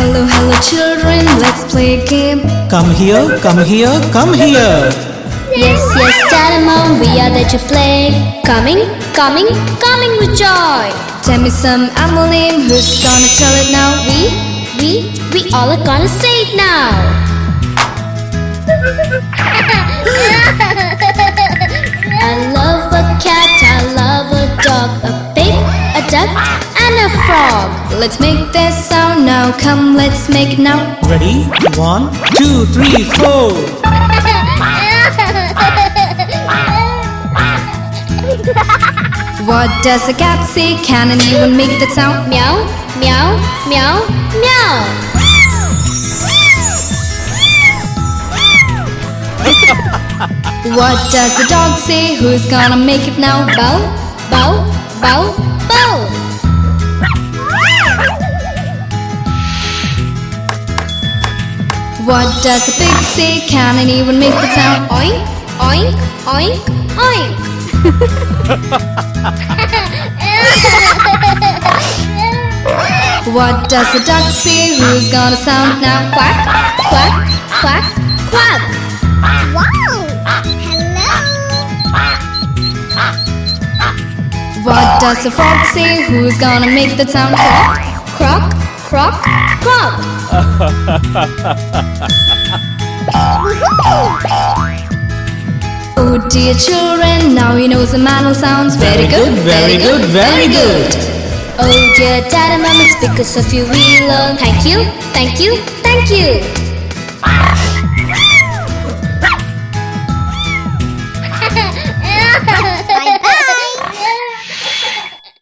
Hello, hello, children, let's play a game. Come here, come here, come here. Yes, yes, Dad and Mom, we are there to play. Coming, coming, coming with joy. Tell me some animal name, who's gonna tell it now? We, we, we all are gonna say it now. frog. Let's make that sound now. Come, let's make it now. Ready? One, two, three, four. What does a cat say? Can anyone make that sound? Meow, meow, meow, meow. What does a dog say? Who's gonna make it now? Bow, bow, bow, bow. What does a pig say? Can anyone make the sound? Oink, oink, oink, oink. What does a duck say? Who's gonna sound now? Quack, quack, quack, quack. Wow! What does a frog say? Who's gonna make the sound? Croak, croak, croak. Oh dear children, now you know some animal sounds. Very good, very good, very good. Oh dear dad and mom, it's because of you we learn. Thank you, thank you, thank you.